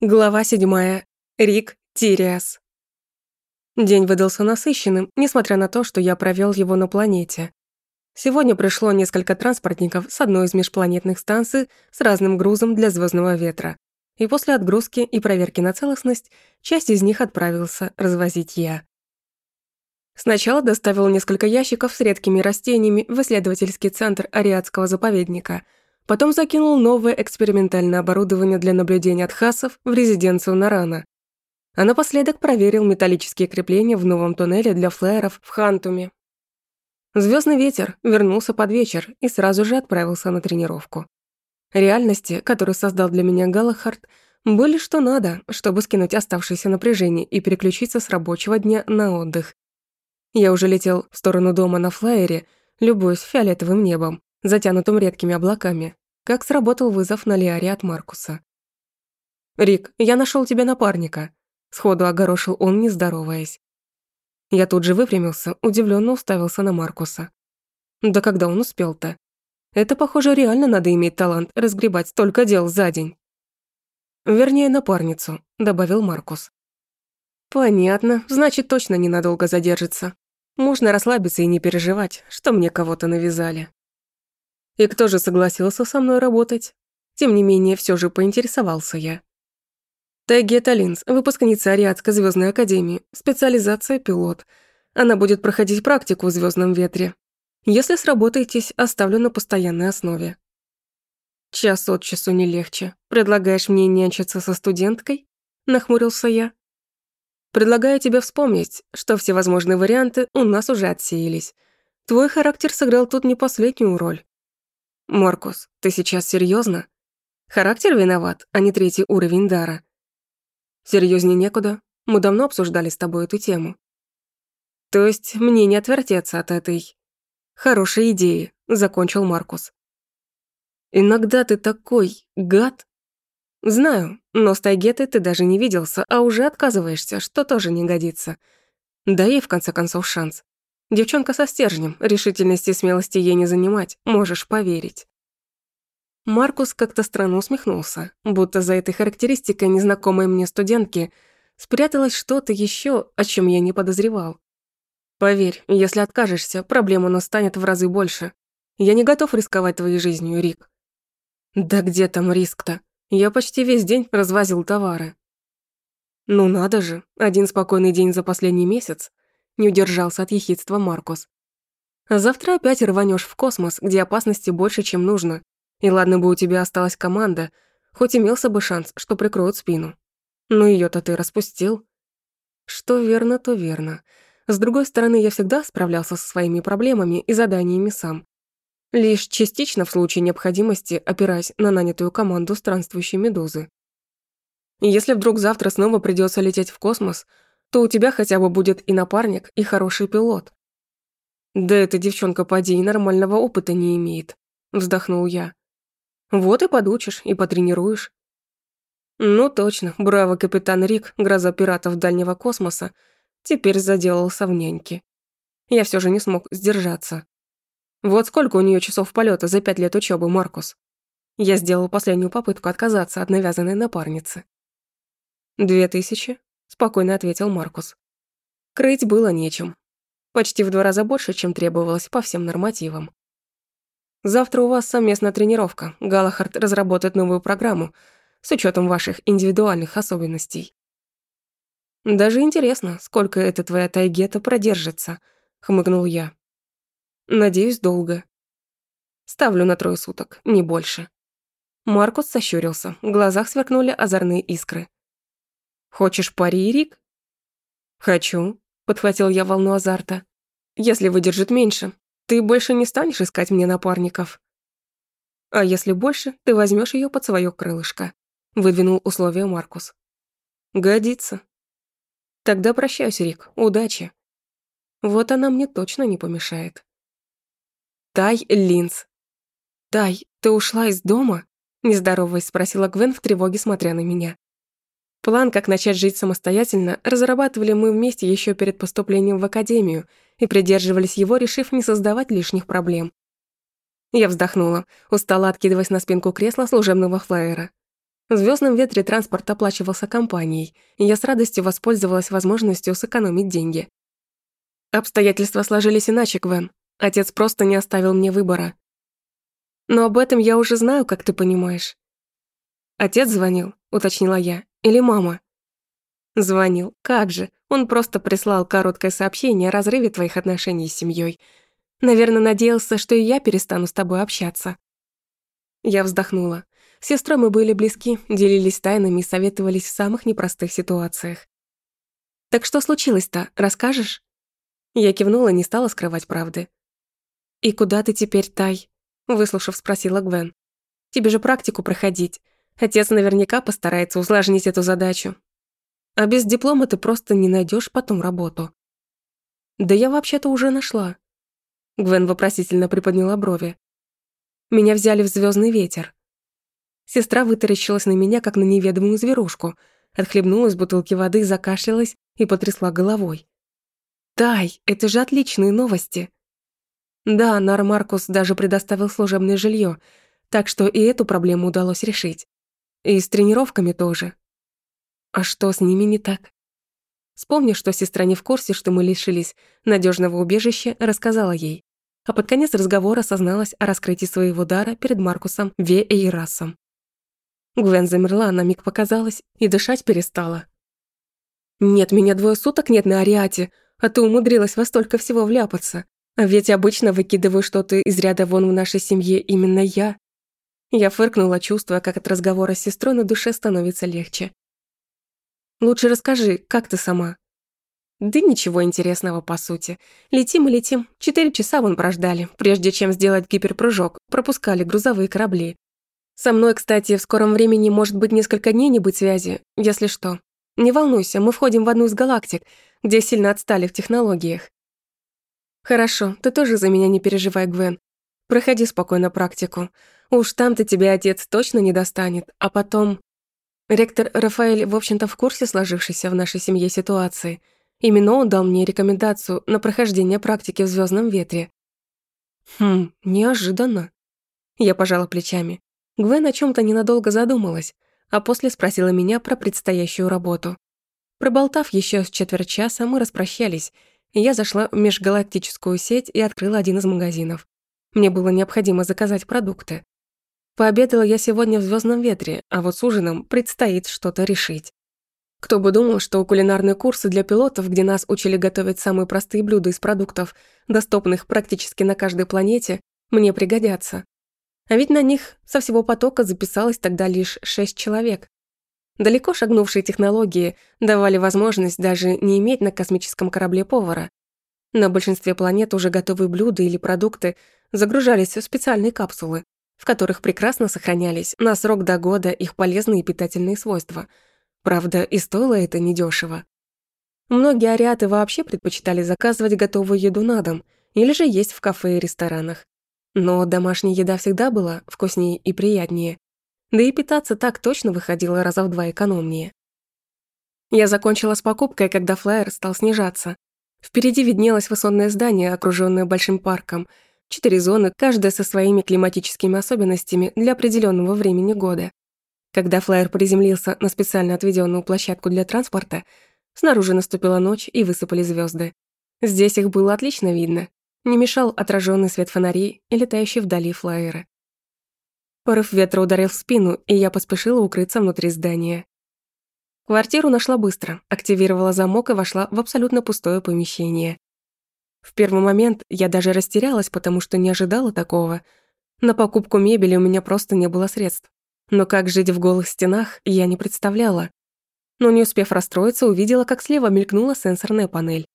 Глава седьмая. Рик Тириас. День выдался насыщенным, несмотря на то, что я провел его на планете. Сегодня пришло несколько транспортников с одной из межпланетных станций с разным грузом для звездного ветра. И после отгрузки и проверки на целостность, часть из них отправился развозить я. Сначала доставил несколько ящиков с редкими растениями в исследовательский центр Ариадского заповедника – Потом закинул новое экспериментальное оборудование для наблюдения отхасов в резиденцию Нарана. А напоследок проверил металлические крепления в новом туннеле для флайеров в Хантуме. Звездный ветер вернулся под вечер и сразу же отправился на тренировку. Реальности, которые создал для меня Галахард, были что надо, чтобы скинуть оставшееся напряжение и переключиться с рабочего дня на отдых. Я уже летел в сторону дома на флайере, любуясь фиолетовым небом, затянутым редкими облаками, как сработал вызов на Лиаре от Маркуса. «Рик, я нашел тебе напарника», — сходу огорошил он, не здороваясь. Я тут же выпрямился, удивленно уставился на Маркуса. Да когда он успел-то? Это, похоже, реально надо иметь талант разгребать столько дел за день. Вернее, напарницу, добавил Маркус. Понятно, значит, точно ненадолго задержится. Можно расслабиться и не переживать, что мне кого-то навязали. И кто же согласился со мной работать? Тем не менее, все же поинтересовался я. Тагета Линз, выпускница Ариадской звездной академии, специализация пилот. Она будет проходить практику в звездном ветре. Если сработаетесь, оставлю на постоянной основе. Час от часу не легче. Предлагаешь мне нянчиться со студенткой? Нахмурился я. Предлагаю тебе вспомнить, что все возможные варианты у нас уже отсеялись. Твой характер сыграл тут не последнюю роль. «Маркус, ты сейчас серьезно? Характер виноват, а не третий уровень дара. Серьезнее некуда. Мы давно обсуждали с тобой эту тему. То есть мне не отвертеться от этой хорошей идеи, закончил Маркус. Иногда ты такой гад. Знаю, но с Тайгетой ты даже не виделся, а уже отказываешься, что тоже не годится. Дай ей в конце концов шанс. Девчонка со стержнем, решительности и смелости ей не занимать, можешь поверить. Маркус как-то странно усмехнулся, будто за этой характеристикой незнакомой мне студентки спряталось что-то еще, о чем я не подозревал. Поверь, если откажешься, проблем у нас станет в разы больше. Я не готов рисковать твоей жизнью, Рик. Да где там риск-то? Я почти весь день развозил товары. Ну надо же, один спокойный день за последний месяц, не удержался от ехидства Маркус. Завтра опять рванешь в космос, где опасности больше, чем нужно. И ладно бы у тебя осталась команда, хоть имелся бы шанс, что прикроют спину. Но ее то ты распустил. Что верно, то верно. С другой стороны, я всегда справлялся со своими проблемами и заданиями сам. Лишь частично в случае необходимости опираясь на нанятую команду странствующей медузы. если вдруг завтра снова придется лететь в космос, то у тебя хотя бы будет и напарник, и хороший пилот. Да эта девчонка поди и нормального опыта не имеет, вздохнул я. Вот и подучишь, и потренируешь. Ну точно, браво, капитан Рик, гроза пиратов дальнего космоса, теперь заделался в няньке. Я все же не смог сдержаться. Вот сколько у нее часов полета за пять лет учебы, Маркус? Я сделал последнюю попытку отказаться от навязанной напарницы. Две тысячи, спокойно ответил Маркус. Крыть было нечем. Почти в два раза больше, чем требовалось по всем нормативам. Завтра у вас совместная тренировка. Галахард разработает новую программу с учетом ваших индивидуальных особенностей. Даже интересно, сколько эта твоя тайгета продержится, хмыкнул я. Надеюсь, долго. Ставлю на трое суток, не больше. Маркус сощурился, в глазах сверкнули озорные искры. Хочешь пари, Рик? Хочу, подхватил я волну азарта. Если выдержит меньше, ты больше не станешь искать мне напарников. А если больше, ты возьмешь ее под свое крылышко, выдвинул условие Маркус. Годится. Тогда прощаюсь, Рик, удачи. Вот она мне точно не помешает. Тай Линз. Тай, ты ушла из дома? Нездороваясь, спросила Гвен в тревоге, смотря на меня. План, как начать жить самостоятельно, разрабатывали мы вместе еще перед поступлением в академию и придерживались его, решив не создавать лишних проблем. Я вздохнула, устала откидываясь на спинку кресла служебного флайера. В «Звездном ветре» транспорт оплачивался компанией, и я с радостью воспользовалась возможностью сэкономить деньги. Обстоятельства сложились иначе, Гвен. Отец просто не оставил мне выбора. Но об этом я уже знаю, как ты понимаешь. Отец звонил, уточнила я, или мама? Звонил. Как же? Он просто прислал короткое сообщение о разрыве твоих отношений с семьей. Наверное, надеялся, что и я перестану с тобой общаться. Я вздохнула. С сестрой мы были близки, делились тайнами и советовались в самых непростых ситуациях. «Так что случилось-то, расскажешь?» Я кивнула, не стала скрывать правды. «И куда ты теперь, Тай?» Выслушав, спросила Гвен. «Тебе же практику проходить. Отец наверняка постарается усложнить эту задачу. А без диплома ты просто не найдешь потом работу». «Да я вообще-то уже нашла». Гвен вопросительно приподняла брови. «Меня взяли в звездный ветер. Сестра вытаращилась на меня, как на неведомую зверушку, отхлебнула из бутылки воды, закашлялась и потрясла головой. «Тай, это же отличные новости!» Да, Нар Маркус даже предоставил служебное жилье, так что и эту проблему удалось решить. И с тренировками тоже. А что с ними не так? Вспомнив, что сестра не в курсе, что мы лишились надежного убежища, рассказала ей. А под конец разговора созналась о раскрытии своего дара перед Маркусом Ве Эйрасом. Гвен замерла, на миг показалась, и дышать перестала. «Нет, меня двое суток нет на Ариате, а ты умудрилась во столько всего вляпаться. А ведь обычно выкидываю что-то из ряда вон в нашей семье именно я». Я фыркнула, чувствуя, как от разговора с сестрой на душе становится легче. «Лучше расскажи, как ты сама?» «Да ничего интересного, по сути. Летим и летим. Четыре часа вон прождали, прежде чем сделать гиперпрыжок, пропускали грузовые корабли. Со мной, кстати, в скором времени может быть несколько дней не быть связи, если что. Не волнуйся, мы входим в одну из галактик, где сильно отстали в технологиях. Хорошо, ты тоже за меня не переживай, Гвен. Проходи спокойно практику. Уж там-то тебя отец точно не достанет, а потом... Ректор Рафаэль, в общем-то, в курсе сложившейся в нашей семье ситуации. Именно он дал мне рекомендацию на прохождение практики в звездном ветре. Хм, неожиданно. Я пожала плечами. Гвен о чем то ненадолго задумалась, а после спросила меня про предстоящую работу. Проболтав еще с четверть часа, мы распрощались, и я зашла в межгалактическую сеть и открыла один из магазинов. Мне было необходимо заказать продукты. Пообедала я сегодня в звездном ветре, а вот с ужином предстоит что-то решить. Кто бы думал, что кулинарные курсы для пилотов, где нас учили готовить самые простые блюда из продуктов, доступных практически на каждой планете, мне пригодятся. А ведь на них со всего потока записалось тогда лишь шесть человек. Далеко шагнувшие технологии давали возможность даже не иметь на космическом корабле повара. На большинстве планет уже готовые блюда или продукты загружались в специальные капсулы, в которых прекрасно сохранялись на срок до года их полезные питательные свойства. Правда, и стоило это недешево. Многие ариаты вообще предпочитали заказывать готовую еду на дом или же есть в кафе и ресторанах. Но домашняя еда всегда была вкуснее и приятнее. Да и питаться так точно выходило раза в два экономнее. Я закончила с покупкой, когда флайер стал снижаться. Впереди виднелось высотное здание, окружённое большим парком. Четыре зоны, каждая со своими климатическими особенностями для определенного времени года. Когда флайер приземлился на специально отведенную площадку для транспорта, снаружи наступила ночь и высыпали звезды. Здесь их было отлично видно, не мешал отраженный свет фонарей и летающий вдали флайеры. Порыв ветра ударил в спину, и я поспешила укрыться внутри здания. Квартиру нашла быстро, активировала замок и вошла в абсолютно пустое помещение. В первый момент я даже растерялась, потому что не ожидала такого. На покупку мебели у меня просто не было средств. Но как жить в голых стенах, я не представляла. Но не успев расстроиться, увидела, как слева мелькнула сенсорная панель.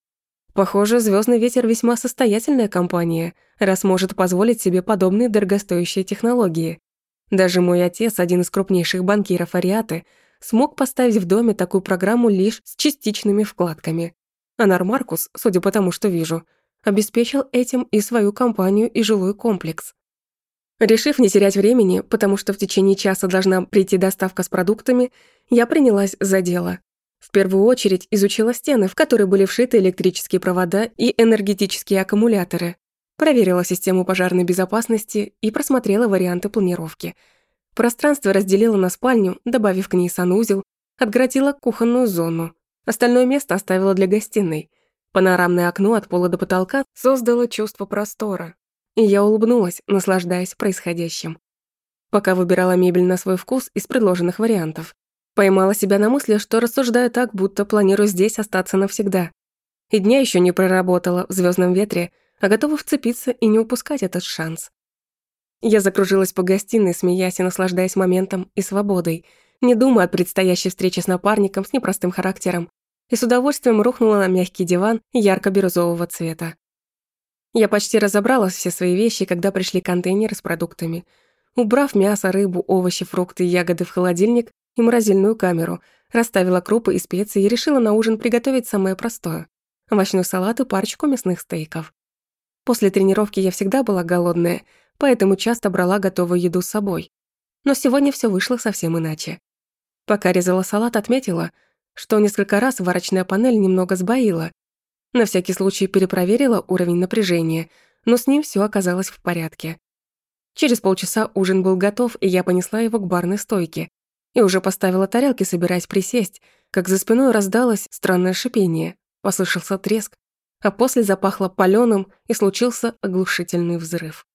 Похоже, Звездный ветер весьма состоятельная компания, раз может позволить себе подобные дорогостоящие технологии. Даже мой отец, один из крупнейших банкиров Ариаты, смог поставить в доме такую программу лишь с частичными вкладками. Анар Маркус, судя по тому, что вижу, обеспечил этим и свою компанию, и жилой комплекс. Решив не терять времени, потому что в течение часа должна прийти доставка с продуктами, я принялась за дело. В первую очередь изучила стены, в которые были вшиты электрические провода и энергетические аккумуляторы. Проверила систему пожарной безопасности и просмотрела варианты планировки. Пространство разделило на спальню, добавив к ней санузел, отгородила кухонную зону. Остальное место оставила для гостиной. Панорамное окно от пола до потолка создало чувство простора. И я улыбнулась, наслаждаясь происходящим. Пока выбирала мебель на свой вкус из предложенных вариантов, поймала себя на мысли, что рассуждаю так, будто планирую здесь остаться навсегда. И дня еще не проработала в звездном ветре, а готова вцепиться и не упускать этот шанс. Я закружилась по гостиной, смеясь и наслаждаясь моментом и свободой, не думая о предстоящей встрече с напарником с непростым характером, и с удовольствием рухнула на мягкий диван ярко-бирюзового цвета. Я почти разобрала все свои вещи, когда пришли контейнеры с продуктами. Убрав мясо, рыбу, овощи, фрукты и ягоды в холодильник и морозильную камеру, расставила крупы и специи и решила на ужин приготовить самое простое – овощной салат и парочку мясных стейков. После тренировки я всегда была голодная, поэтому часто брала готовую еду с собой. Но сегодня все вышло совсем иначе. Пока резала салат, отметила, что несколько раз варочная панель немного сбоила. На всякий случай перепроверила уровень напряжения, но с ним все оказалось в порядке. Через полчаса ужин был готов, и я понесла его к барной стойке. И уже поставила тарелки, собираясь присесть, как за спиной раздалось странное шипение, послышался треск, а после запахло палёным и случился оглушительный взрыв.